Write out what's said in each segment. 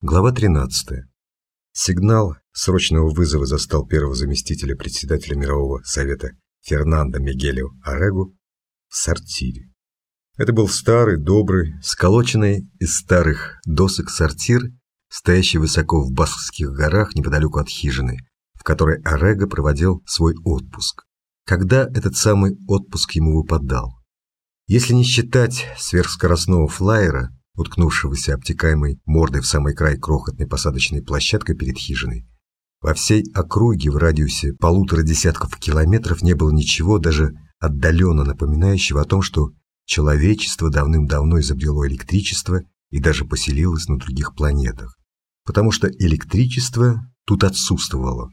Глава 13. Сигнал срочного вызова застал первого заместителя председателя Мирового совета Фернандо Мигелио Арегу в сортире. Это был старый, добрый, сколоченный из старых досок сортир, стоящий высоко в Баскских горах неподалеку от хижины, в которой Арега проводил свой отпуск. Когда этот самый отпуск ему выпадал? Если не считать сверхскоростного флайера – уткнувшегося обтекаемой мордой в самый край крохотной посадочной площадкой перед хижиной. Во всей округе в радиусе полутора десятков километров не было ничего, даже отдаленно напоминающего о том, что человечество давным-давно изобрело электричество и даже поселилось на других планетах. Потому что электричество тут отсутствовало.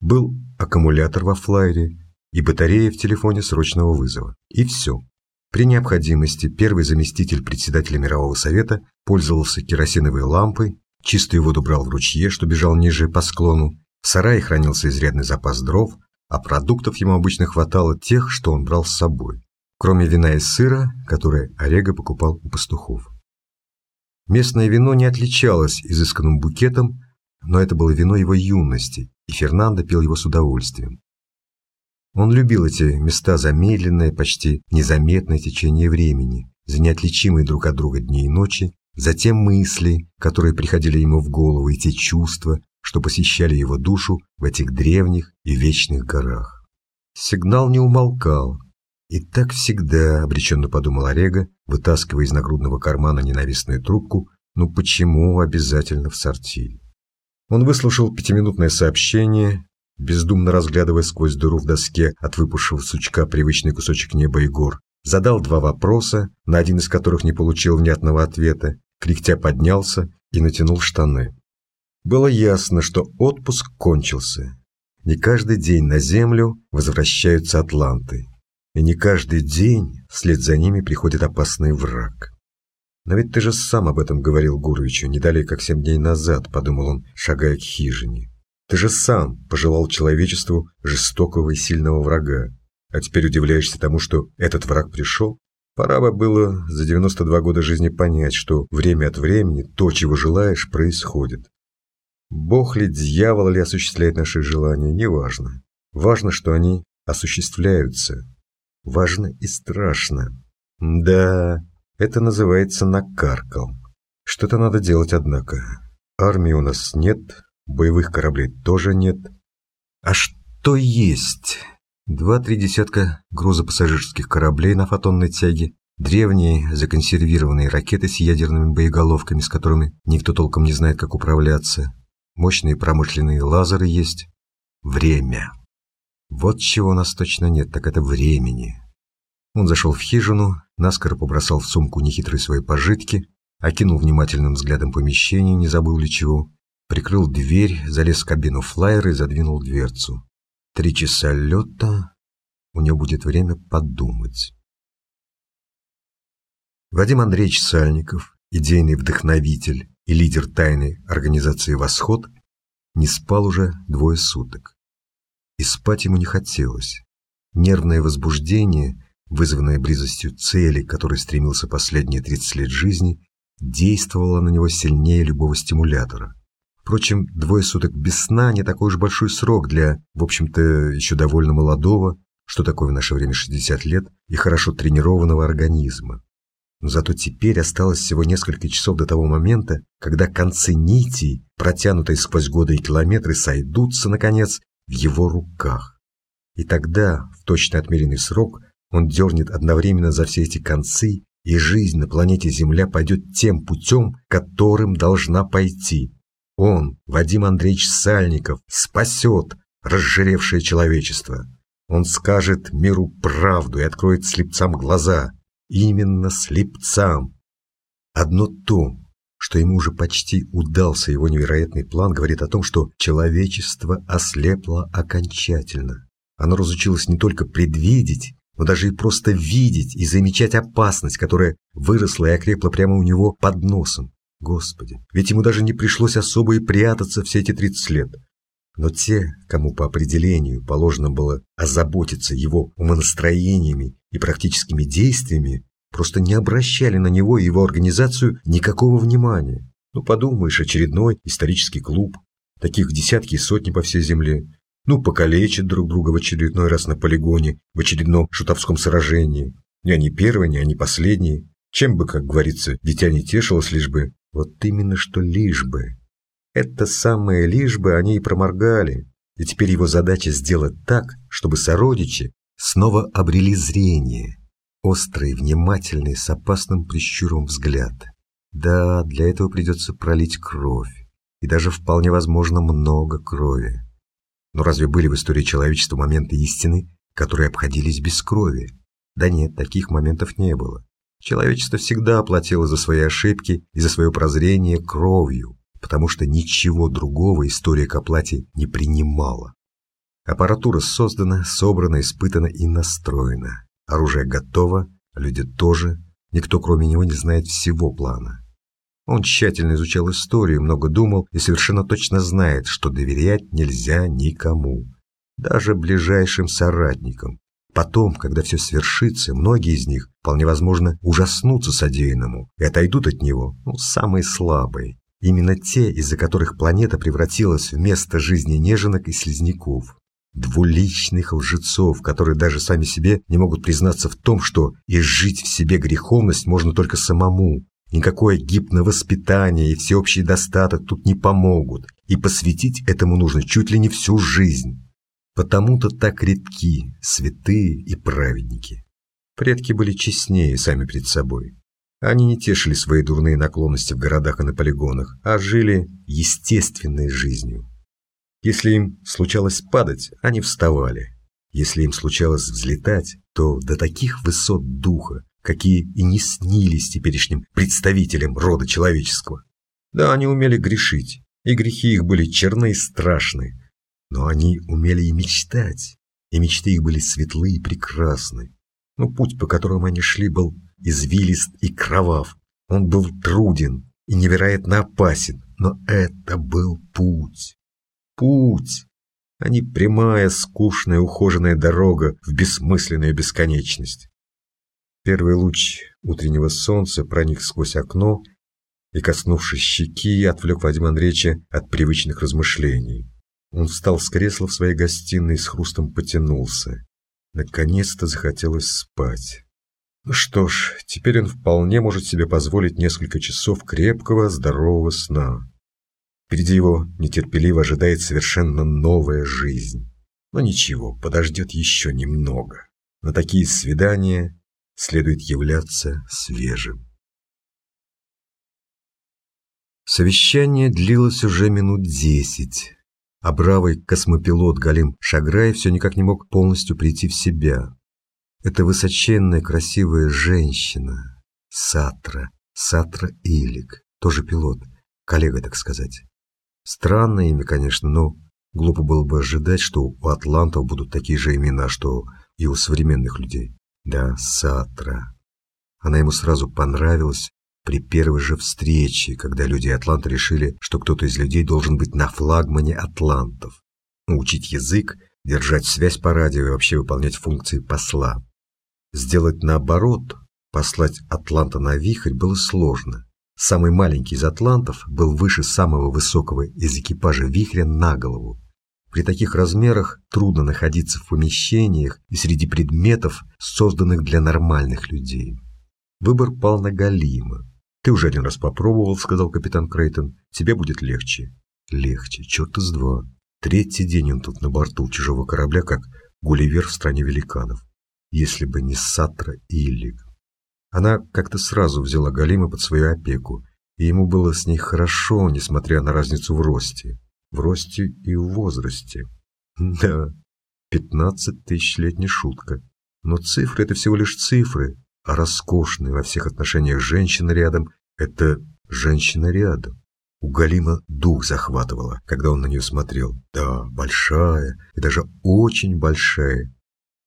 Был аккумулятор во флайере и батарея в телефоне срочного вызова. И все. При необходимости первый заместитель председателя Мирового Совета пользовался керосиновой лампой, чистую воду брал в ручье, что бежал ниже по склону, в сарае хранился изрядный запас дров, а продуктов ему обычно хватало тех, что он брал с собой, кроме вина и сыра, которые Орега покупал у пастухов. Местное вино не отличалось изысканным букетом, но это было вино его юности, и Фернандо пил его с удовольствием. Он любил эти места замедленное, почти незаметное течение времени, за неотличимые друг от друга дни и ночи, за те мысли, которые приходили ему в голову, и те чувства, что посещали его душу в этих древних и вечных горах. Сигнал не умолкал. И так всегда, обреченно подумал Орега, вытаскивая из нагрудного кармана ненавистную трубку, ну почему обязательно в сортиль? Он выслушал пятиминутное сообщение, бездумно разглядывая сквозь дыру в доске от выпавшего сучка привычный кусочек неба и гор. Задал два вопроса, на один из которых не получил внятного ответа, кряхтя поднялся и натянул штаны. Было ясно, что отпуск кончился. Не каждый день на Землю возвращаются атланты. И не каждый день вслед за ними приходит опасный враг. «Но ведь ты же сам об этом говорил Гуровичу не далее, как семь дней назад», — подумал он, шагая к хижине. Ты же сам пожелал человечеству жестокого и сильного врага, а теперь удивляешься тому, что этот враг пришел? Пора бы было за 92 года жизни понять, что время от времени то, чего желаешь, происходит. Бог ли, дьявол ли осуществляет наши желания, неважно. Важно, что они осуществляются. Важно и страшно. Да, это называется накаркал. Что-то надо делать, однако. Армии у нас нет, Боевых кораблей тоже нет. А что есть? Два-три десятка грузопассажирских кораблей на фотонной тяге, древние законсервированные ракеты с ядерными боеголовками, с которыми никто толком не знает, как управляться, мощные промышленные лазеры есть. Время. Вот чего у нас точно нет, так это времени. Он зашел в хижину, наскоро побросал в сумку нехитрые свои пожитки, окинул внимательным взглядом помещение, не забыл ли чего, Прикрыл дверь, залез в кабину флайера и задвинул дверцу. Три часа лета, у него будет время подумать. Вадим Андреевич Сальников, идейный вдохновитель и лидер тайной организации «Восход», не спал уже двое суток. И спать ему не хотелось. Нервное возбуждение, вызванное близостью цели, к которой стремился последние 30 лет жизни, действовало на него сильнее любого стимулятора. Впрочем, двое суток без сна не такой уж большой срок для, в общем-то, еще довольно молодого, что такое в наше время 60 лет, и хорошо тренированного организма. Но зато теперь осталось всего несколько часов до того момента, когда концы нитей, протянутые сквозь годы и километры, сойдутся, наконец, в его руках. И тогда, в точно отмеренный срок, он дернет одновременно за все эти концы, и жизнь на планете Земля пойдет тем путем, которым должна пойти, он, Вадим Андреевич Сальников, спасет разжиревшее человечество. Он скажет миру правду и откроет слепцам глаза. Именно слепцам. Одно то, что ему уже почти удался его невероятный план, говорит о том, что человечество ослепло окончательно. Оно разучилось не только предвидеть, но даже и просто видеть и замечать опасность, которая выросла и окрепла прямо у него под носом. Господи, ведь ему даже не пришлось особо и прятаться все эти 30 лет. Но те, кому по определению положено было озаботиться его умонастроениями и практическими действиями, просто не обращали на него и его организацию никакого внимания. Ну, подумаешь, очередной исторический клуб. Таких десятки и сотни по всей земле. Ну, покалечат друг друга в очередной раз на полигоне, в очередном шутовском сражении. Не они первые, не они последние. Чем бы, как говорится, дитя не тешилось, лишь бы... Вот именно что лишь бы. Это самое лишь бы они и проморгали. И теперь его задача сделать так, чтобы сородичи снова обрели зрение. Острый, внимательный, с опасным прищуром взгляд. Да, для этого придется пролить кровь. И даже вполне возможно много крови. Но разве были в истории человечества моменты истины, которые обходились без крови? Да нет, таких моментов не было. Человечество всегда оплатило за свои ошибки и за свое прозрение кровью, потому что ничего другого история к оплате не принимала. Аппаратура создана, собрана, испытана и настроена. Оружие готово, люди тоже, никто кроме него не знает всего плана. Он тщательно изучал историю, много думал и совершенно точно знает, что доверять нельзя никому, даже ближайшим соратникам. Потом, когда все свершится, многие из них, вполне возможно, ужаснутся содеянному и отойдут от него, ну, самые слабые. Именно те, из-за которых планета превратилась в место жизни неженок и слизняков. Двуличных лжецов, которые даже сами себе не могут признаться в том, что изжить в себе греховность можно только самому, Никакое гипновоспитание и всеобщий достаток тут не помогут, и посвятить этому нужно чуть ли не всю жизнь. Потому-то так редки святые и праведники. Предки были честнее сами перед собой. Они не тешили свои дурные наклонности в городах и на полигонах, а жили естественной жизнью. Если им случалось падать, они вставали. Если им случалось взлетать, то до таких высот духа, какие и не снились теперешним представителям рода человеческого. Да, они умели грешить, и грехи их были черны и страшны, но они умели и мечтать, и мечты их были светлы и прекрасны. Но путь, по которому они шли, был извилист и кровав, он был труден и невероятно опасен, но это был путь. Путь, а не прямая, скучная, ухоженная дорога в бессмысленную бесконечность. Первый луч утреннего солнца проник сквозь окно и, коснувшись щеки, отвлек Вадима Андреевича от привычных размышлений. Он встал с кресла в своей гостиной и с хрустом потянулся. Наконец-то захотелось спать. Ну что ж, теперь он вполне может себе позволить несколько часов крепкого, здорового сна. Впереди его нетерпеливо ожидает совершенно новая жизнь. Но ничего, подождет еще немного. На такие свидания следует являться свежим. Совещание длилось уже минут десять, а бравый космопилот Галим Шаграй все никак не мог полностью прийти в себя. Это высоченная красивая женщина, Сатра, Сатра Илик, тоже пилот, коллега, так сказать. Странное имя, конечно, но глупо было бы ожидать, что у атлантов будут такие же имена, что и у современных людей. Да, Сатра. Она ему сразу понравилась при первой же встрече, когда люди Атланта решили, что кто-то из людей должен быть на флагмане атлантов. Учить язык, держать связь по радио и вообще выполнять функции посла. Сделать наоборот, послать Атланта на вихрь было сложно. Самый маленький из атлантов был выше самого высокого из экипажа вихря на голову. При таких размерах трудно находиться в помещениях и среди предметов, созданных для нормальных людей. Выбор пал на Галима. «Ты уже один раз попробовал», — сказал капитан Крейтон. «Тебе будет легче». «Легче, черт из два. Третий день он тут на борту чужого корабля, как Гулливер в стране великанов. Если бы не Сатра и Иллик». Она как-то сразу взяла Галима под свою опеку, и ему было с ней хорошо, несмотря на разницу в росте в росте и в возрасте. Да, пятнадцать тысяч лет не шутка. Но цифры – это всего лишь цифры, а роскошная во всех отношениях женщина рядом – это женщина рядом. У Галима дух захватывало, когда он на нее смотрел. Да, большая и даже очень большая.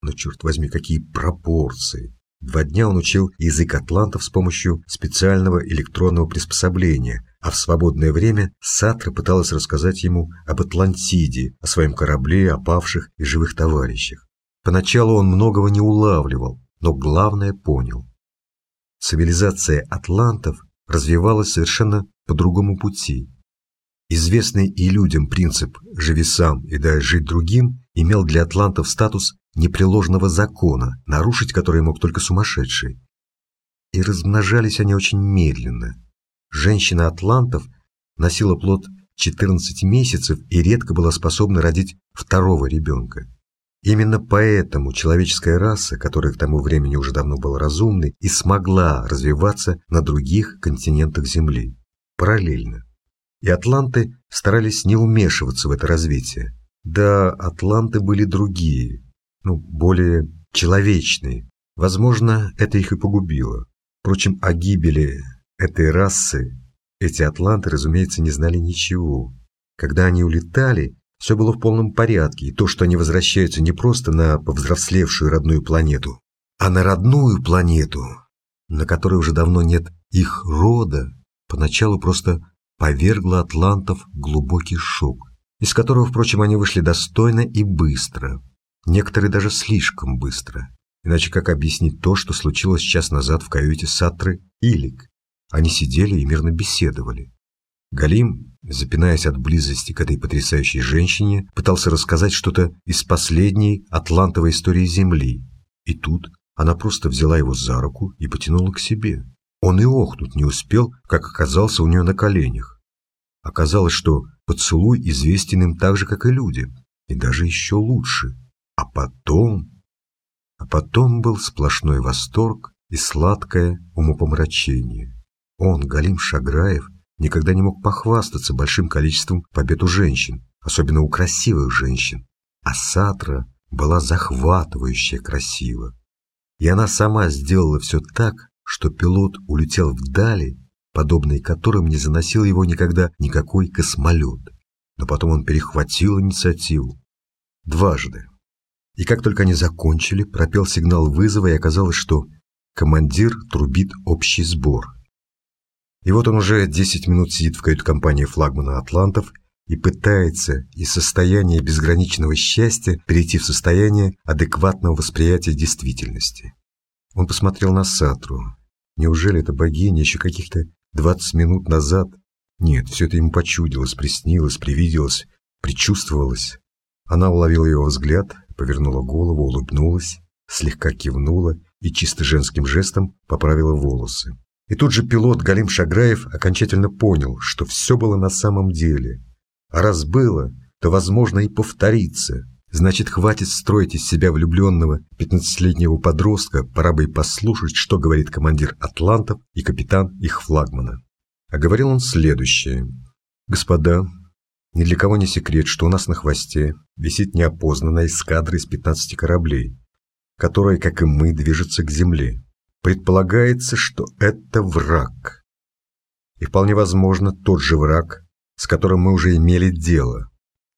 Но, черт возьми, какие пропорции! Два дня он учил язык атлантов с помощью специального электронного приспособления, а в свободное время Сатра пыталась рассказать ему об Атлантиде, о своем корабле, о павших и живых товарищах. Поначалу он многого не улавливал, но главное понял. Цивилизация атлантов развивалась совершенно по другому пути. Известный и людям принцип «живи сам и дай жить другим» имел для атлантов статус непреложного закона, нарушить который мог только сумасшедший. И размножались они очень медленно. Женщина атлантов носила плод 14 месяцев и редко была способна родить второго ребенка. Именно поэтому человеческая раса, которая к тому времени уже давно была разумной, и смогла развиваться на других континентах Земли, параллельно. И атланты старались не вмешиваться в это развитие. Да, атланты были другие, ну, более человечные. Возможно, это их и погубило. Впрочем, о гибели этой расы эти атланты, разумеется, не знали ничего. Когда они улетали, все было в полном порядке, и то, что они возвращаются не просто на повзрослевшую родную планету, а на родную планету, на которой уже давно нет их рода, поначалу просто повергло атлантов глубокий шок, из которого, впрочем, они вышли достойно и быстро, некоторые даже слишком быстро. Иначе как объяснить то, что случилось час назад в каюте Сатры Илик? Они сидели и мирно беседовали. Галим, запинаясь от близости к этой потрясающей женщине, пытался рассказать что-то из последней атлантовой истории Земли. И тут она просто взяла его за руку и потянула к себе. Он и охнуть не успел, как оказался у нее на коленях. Оказалось, что поцелуй известен им так же, как и люди, и даже еще лучше. А потом... А потом был сплошной восторг и сладкое умопомрачение. Он, Галим Шаграев, никогда не мог похвастаться большим количеством побед у женщин, особенно у красивых женщин. А Сатра была захватывающе красива. И она сама сделала все так, что пилот улетел вдали, подобный которым не заносил его никогда никакой космолет. Но потом он перехватил инициативу. Дважды. И как только они закончили, пропел сигнал вызова, и оказалось, что командир трубит общий сбор – и вот он уже 10 минут сидит в кают-компании флагмана «Атлантов» и пытается из состояния безграничного счастья перейти в состояние адекватного восприятия действительности. Он посмотрел на Сатру. Неужели эта богиня еще каких-то 20 минут назад? Нет, все это ему почудилось, приснилось, привиделось, предчувствовалось. Она уловила его взгляд, повернула голову, улыбнулась, слегка кивнула и чисто женским жестом поправила волосы. И тут же пилот Галим Шаграев окончательно понял, что все было на самом деле. А раз было, то, возможно, и повторится. Значит, хватит строить из себя влюбленного пятнадцатилетнего подростка, пора бы и послушать, что говорит командир Атлантов и капитан их флагмана. А говорил он следующее. «Господа, ни для кого не секрет, что у нас на хвосте висит неопознанная эскадра из 15 кораблей, которая, как и мы, движется к земле. Предполагается, что это враг. И вполне возможно тот же враг, с которым мы уже имели дело.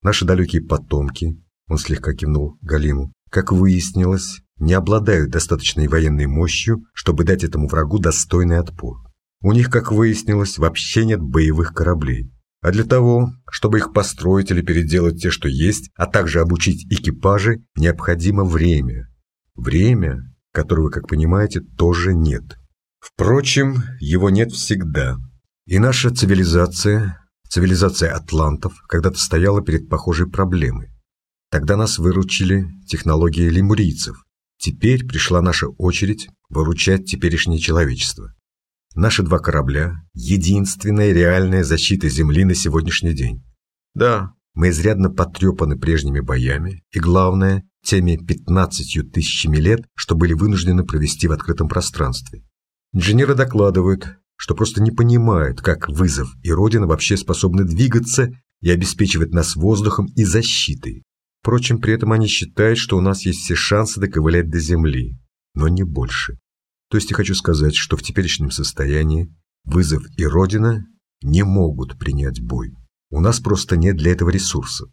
Наши далекие потомки, он слегка кивнул Галиму, как выяснилось, не обладают достаточной военной мощью, чтобы дать этому врагу достойный отпор. У них, как выяснилось, вообще нет боевых кораблей. А для того, чтобы их построить или переделать те, что есть, а также обучить экипажи, необходимо время. Время, которого, как понимаете, тоже нет. Впрочем, его нет всегда. И наша цивилизация, цивилизация атлантов, когда-то стояла перед похожей проблемой. Тогда нас выручили технологии лемурийцев. Теперь пришла наша очередь выручать теперешнее человечество. Наши два корабля – единственная реальная защита Земли на сегодняшний день. Да, мы изрядно потрепаны прежними боями, и главное, теми 15 тысячами лет, что были вынуждены провести в открытом пространстве. Инженеры докладывают, что просто не понимают, как вызов и Родина вообще способны двигаться и обеспечивать нас воздухом и защитой. Впрочем, при этом они считают, что у нас есть все шансы доковылять до Земли, но не больше. То есть я хочу сказать, что в теперешнем состоянии вызов и Родина не могут принять бой. У нас просто нет для этого ресурсов.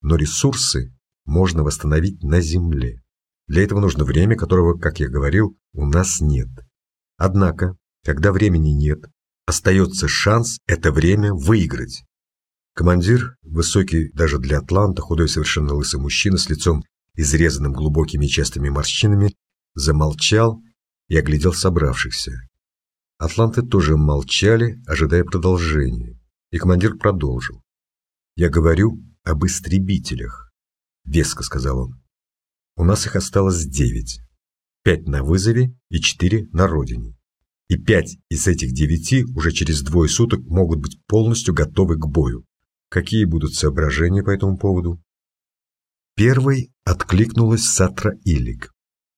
Но ресурсы можно восстановить на Земле. Для этого нужно время, которого, как я говорил, у нас нет. Однако, когда времени нет, остается шанс это время выиграть. Командир, высокий даже для Атланта, худой совершенно лысый мужчина с лицом изрезанным глубокими частыми морщинами, замолчал и оглядел собравшихся. Атланты тоже молчали, ожидая продолжения. И командир продолжил. «Я говорю об истребителях», — веско сказал он. «У нас их осталось девять. Пять на вызове и четыре на родине. И пять из этих девяти уже через двое суток могут быть полностью готовы к бою. Какие будут соображения по этому поводу?» Первой откликнулась Сатра Илик.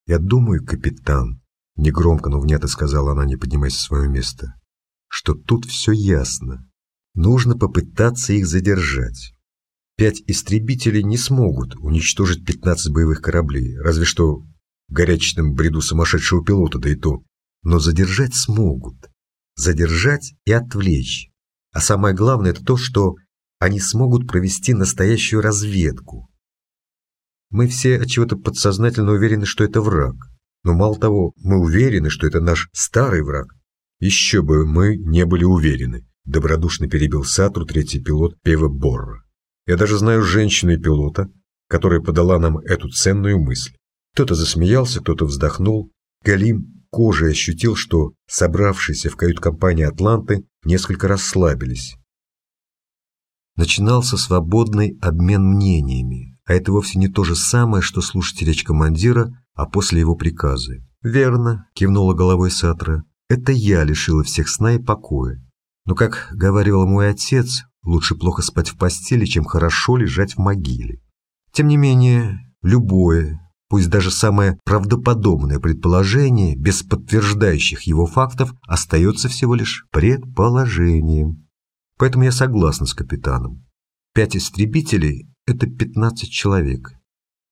«Я думаю, капитан», — негромко, но внятно сказала она, не поднимаясь с своего места, «что тут все ясно. Нужно попытаться их задержать. Пять истребителей не смогут уничтожить 15 боевых кораблей, разве что в горячечном бреду сумасшедшего пилота, да и то. Но задержать смогут. Задержать и отвлечь. А самое главное это то, что они смогут провести настоящую разведку. Мы все от чего-то подсознательно уверены, что это враг. Но мало того, мы уверены, что это наш старый враг. Еще бы мы не были уверены, добродушно перебил Сатру третий пилот Пева Борра. Я даже знаю женщину-пилота, которая подала нам эту ценную мысль. Кто-то засмеялся, кто-то вздохнул. Галим кожей ощутил, что собравшиеся в кают-компании Атланты несколько расслабились. Начинался свободный обмен мнениями, а это вовсе не то же самое, что слушать речь командира, а после его приказы. «Верно», – кивнула головой Сатра, – «это я лишила всех сна и покоя. Но, как говорил мой отец, лучше плохо спать в постели, чем хорошо лежать в могиле. Тем не менее, любое, пусть даже самое правдоподобное предположение, без подтверждающих его фактов, остается всего лишь предположением. Поэтому я согласна с капитаном. Пять истребителей это 15 человек.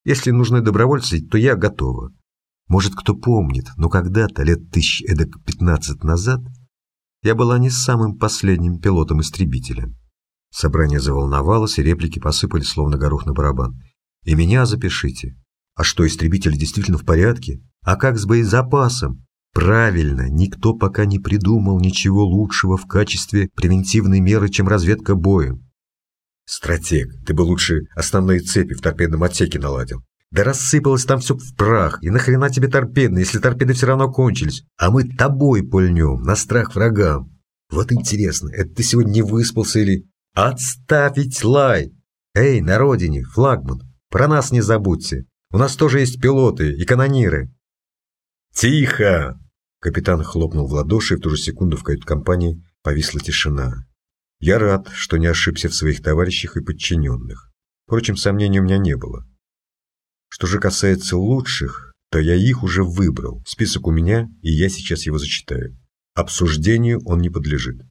Если нужны добровольцы, то я готова. Может, кто помнит, но когда-то, лет тысяч эдак 15 назад, я была не самым последним пилотом-истребителя. Собрание заволновалось, и реплики посыпались, словно горох на барабан. И меня запишите. А что, истребители действительно в порядке? А как с боезапасом? Правильно, никто пока не придумал ничего лучшего в качестве превентивной меры, чем разведка боем. Стратег, ты бы лучше основные цепи в торпедном отсеке наладил. Да рассыпалось там все в прах, и нахрена тебе торпеды, если торпеды все равно кончились, а мы тобой пульнем, на страх врагам. Вот интересно, это ты сегодня не выспался или... Отставить лай! Эй, на родине, флагман, про нас не забудьте. У нас тоже есть пилоты и канониры. Тихо! Капитан хлопнул в ладоши, и в ту же секунду в кают-компании повисла тишина. Я рад, что не ошибся в своих товарищах и подчиненных. Впрочем, сомнений у меня не было. Что же касается лучших, то я их уже выбрал. Список у меня, и я сейчас его зачитаю. Обсуждению он не подлежит.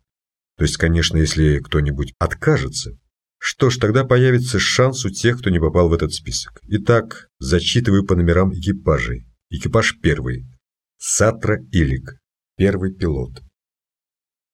То есть, конечно, если кто-нибудь откажется, что ж, тогда появится шанс у тех, кто не попал в этот список. Итак, зачитываю по номерам экипажей. Экипаж первый. Сатра Илик. Первый пилот.